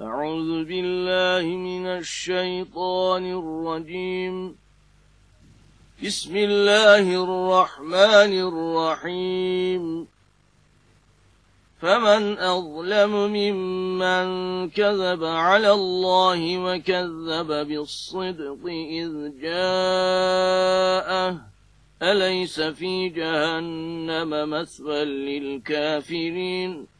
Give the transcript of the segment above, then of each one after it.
أعوذ بالله من الشيطان الرجيم. بسم الله الرحمن الرحيم. فمن أظلم ممن كذب على الله وكذب بالصدق إذ جاءه أليس في جهنم مثوى للكافرين؟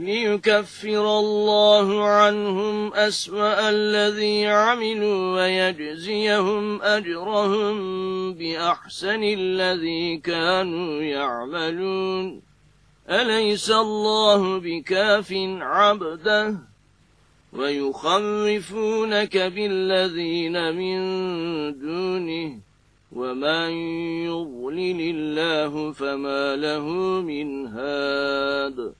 ليكفر الله عنهم أسوأ الذي عملوا ويجزيهم أجرهم بأحسن الذي كانوا يعملون. أليس الله بكاف عبده؟ ويخوفونك بالذين من دونه. ومن يضلل الله فما له من هاد.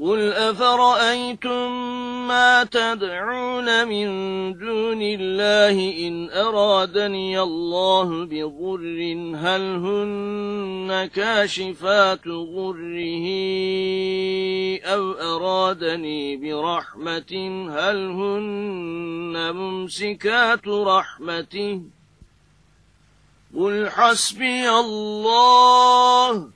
قل أفرأيتم ما تدعون من دون الله إن أرادني الله بضر هل هن كاشفات ضره أو أرادني برحمة هل هن ممسكات رحمته قل حسبي الله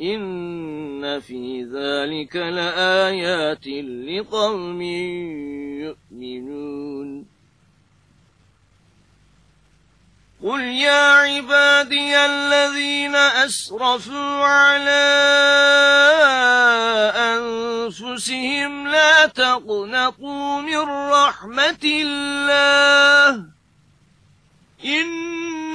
إن في ذلك لآيات لقوم يؤمنون قل يا عبادي الذين أسرفوا على أنفسهم لا تقنطوا من رحمة الله إن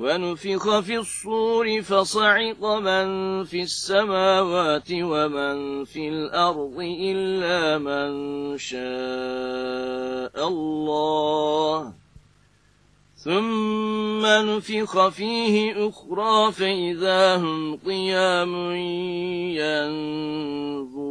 ونفخ في الصور فصعق من في السماوات ومن في الأرض إلا من شاء الله. ثم نفخ فيه أخرى فإذا هم قيام ينظرون.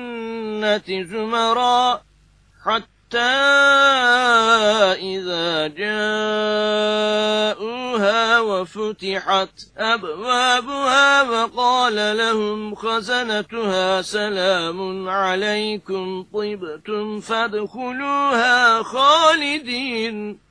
زمرا حتى إذا جاءوها وفتحت أبوابها وقال لهم خزنتها سلام عليكم طبتم فادخلوها خالدين.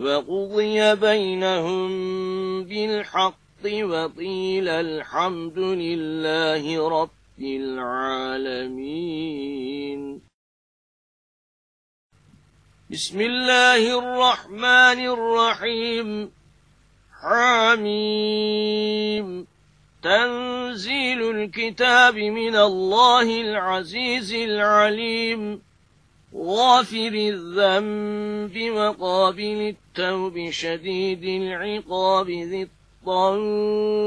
وقضي بينهم بالحق وقيل الحمد لله رب العالمين. بسم الله الرحمن الرحيم. حميم. تنزيل الكتاب من الله العزيز العليم. غافر الذنب وقابل التوب شديد العقاب ذي الطول.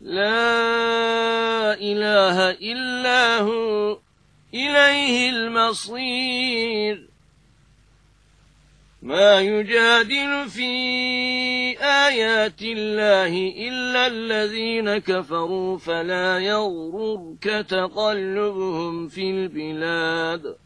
لا إله إلا هو إليه المصير. ما يجادل في آيات الله إلا الذين كفروا فلا يغررك تقلبهم في البلاد.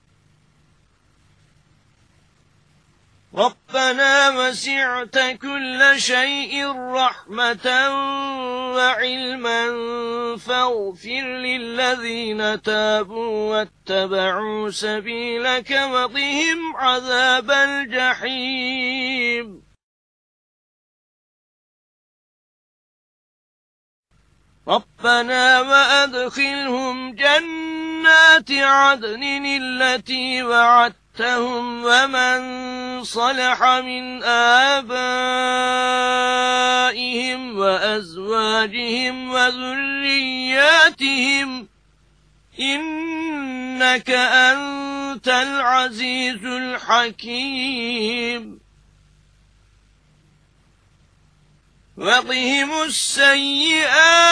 ربنا وسعت كل شيء رحمة وعلما فاغفر للذين تابوا واتبعوا سبيلك وقهم عذاب الجحيم. ربنا وأدخلهم جنات عدن التي وعدت وَمَتَّعْتَهُمْ وَمَنْ صَلَحَ مِنْ آبَائِهِمْ وَأَزْوَاجِهِمْ وَذُرِّيَّاتِهِمْ إِنَّكَ أَنْتَ الْعَزِيزُ الْحَكِيمُ وَقِهِمُ السَّيِّئَاتِ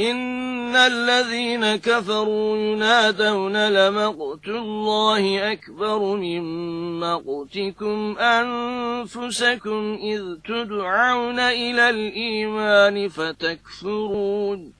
إن الذين كفروا ينادون لمقت الله أكبر من مقتكم أنفسكم إذ تدعون إلى الإيمان فتكفرون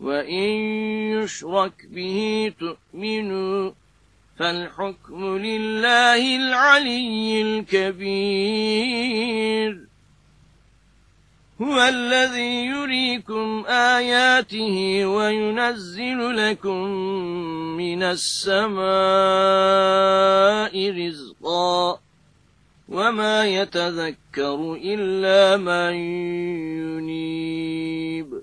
وإن يشرك به تؤمنوا فالحكم لله العلي الكبير هو الذي يريكم آياته وينزل لكم من السماء رزقا وما يتذكر إلا من ينيب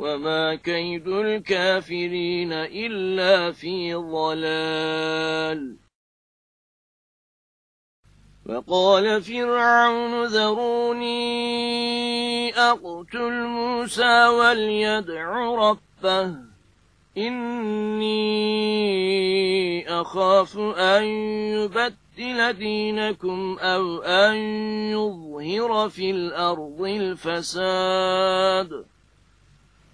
وما كيد الكافرين إلا في ضلال وقال فرعون ذروني أقتل موسى وليدع ربه إني أخاف أن يبدل دينكم أو أن يظهر في الأرض الفساد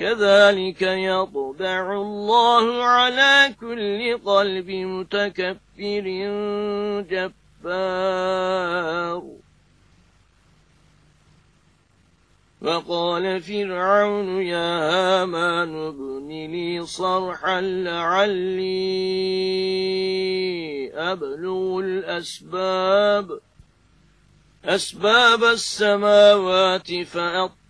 كذلك يطبع الله على كل قلب متكبر جبار. وقال فرعون يا هامان ابن لي صرحا لعلي أبلغ الأسباب. أسباب السماوات فأطلع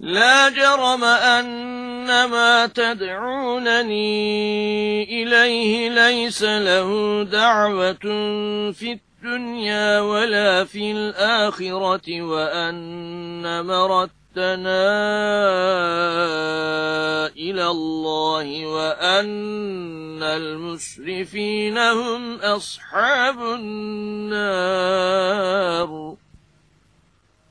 لا جرم أن ما تدعونني إليه ليس له دعوة في الدنيا ولا في الآخرة وأن مرتنا إلى الله وأن المسرفين هم أصحاب النار.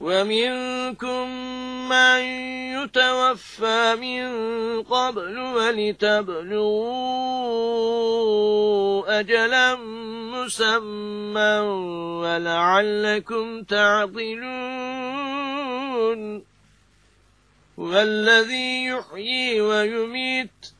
ومنكم من يتوفى من قبل ولتبلغوا أجلا مسمى ولعلكم تعطلون والذي يحيي ويميت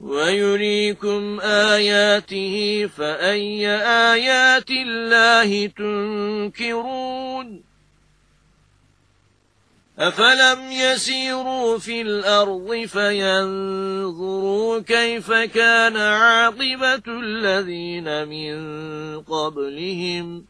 ويريكم آياته فأي آيات الله تنكرون أفلم يسيروا في الأرض فينظروا كيف كان عاقبة الذين من قبلهم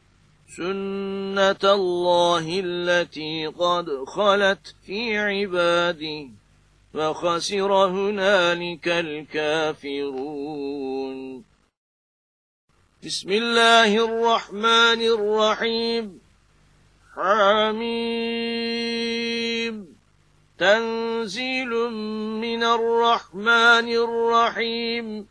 سنة الله التي قد خلت في عباده وخسر هنالك الكافرون بسم الله الرحمن الرحيم حميم تنزيل من الرحمن الرحيم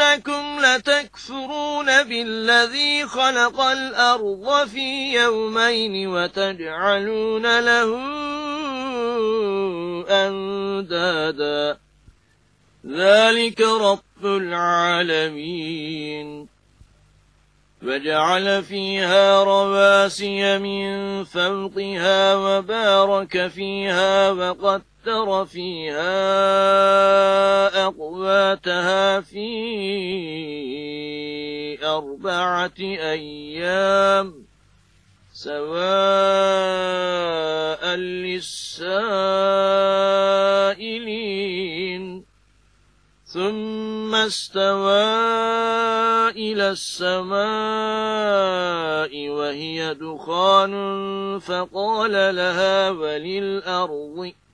أئنكم لتكفرون بالذي خلق الأرض في يومين وتجعلون له أندادا. ذلك رب العالمين. وجعل فيها رواسي من فوقها وبارك فيها وقد قدر فيها أقواتها في أربعة أيام سواء للسائلين. ثم استوى إلى السماء وهي دخان فقال لها وللأرض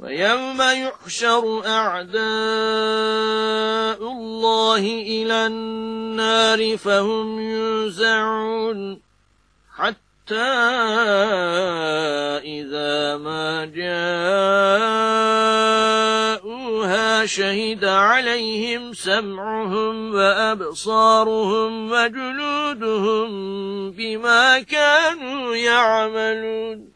ويوم يحشر أعداء الله إلى النار فهم يوزعون حتى إذا ما جاءوها شهد عليهم سمعهم وأبصارهم وجلودهم بما كانوا يعملون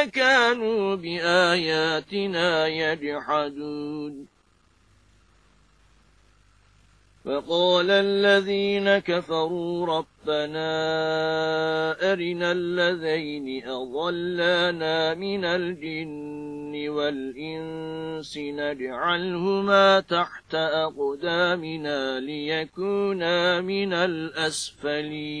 بما كانوا بآياتنا يجحدون. فقال الذين كفروا ربنا أرنا الذين أضلانا من الجن والإنس نجعلهما تحت أقدامنا ليكونا من الأسفلين.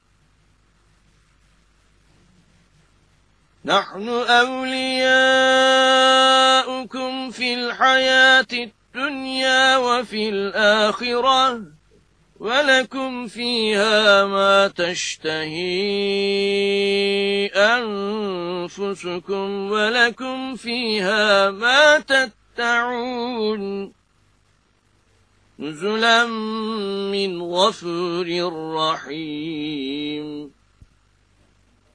نحن أولياؤكم في الحياة الدنيا وفي الآخرة ولكم فيها ما تشتهي أنفسكم ولكم فيها ما تتعون نزلا من غفور رحيم.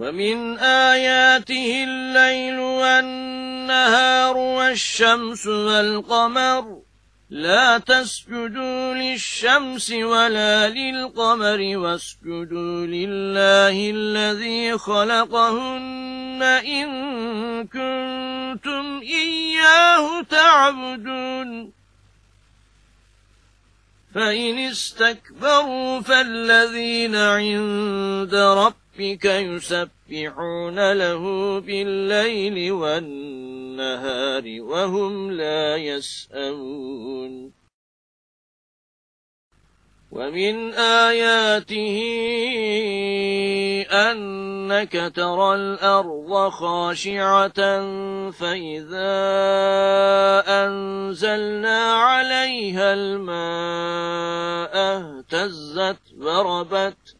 ومن آياته الليل والنهار والشمس والقمر. لا تسجدوا للشمس ولا للقمر واسجدوا لله الذي خلقهن إن كنتم إياه تعبدون. فإن استكبروا فالذين عند ربهم ربك يسبحون له بالليل والنهار وهم لا يسأمون. ومن آياته أنك ترى الأرض خاشعة فإذا أنزلنا عليها الماء اهتزت وربت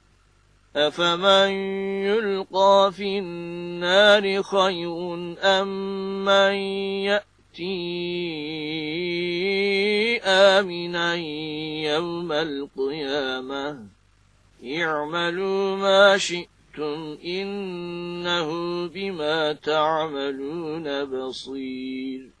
أفمن يلقى في النار خير أم من يأتي آمنا يوم القيامة اعملوا ما شئتم إنه بما تعملون بصير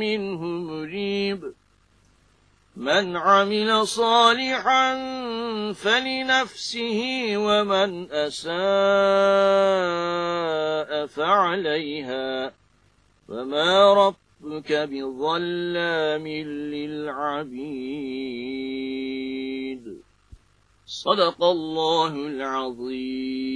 منه مريب من عمل صالحا فلنفسه ومن أساء فعليها وما ربك بظلام للعبيد صدق الله العظيم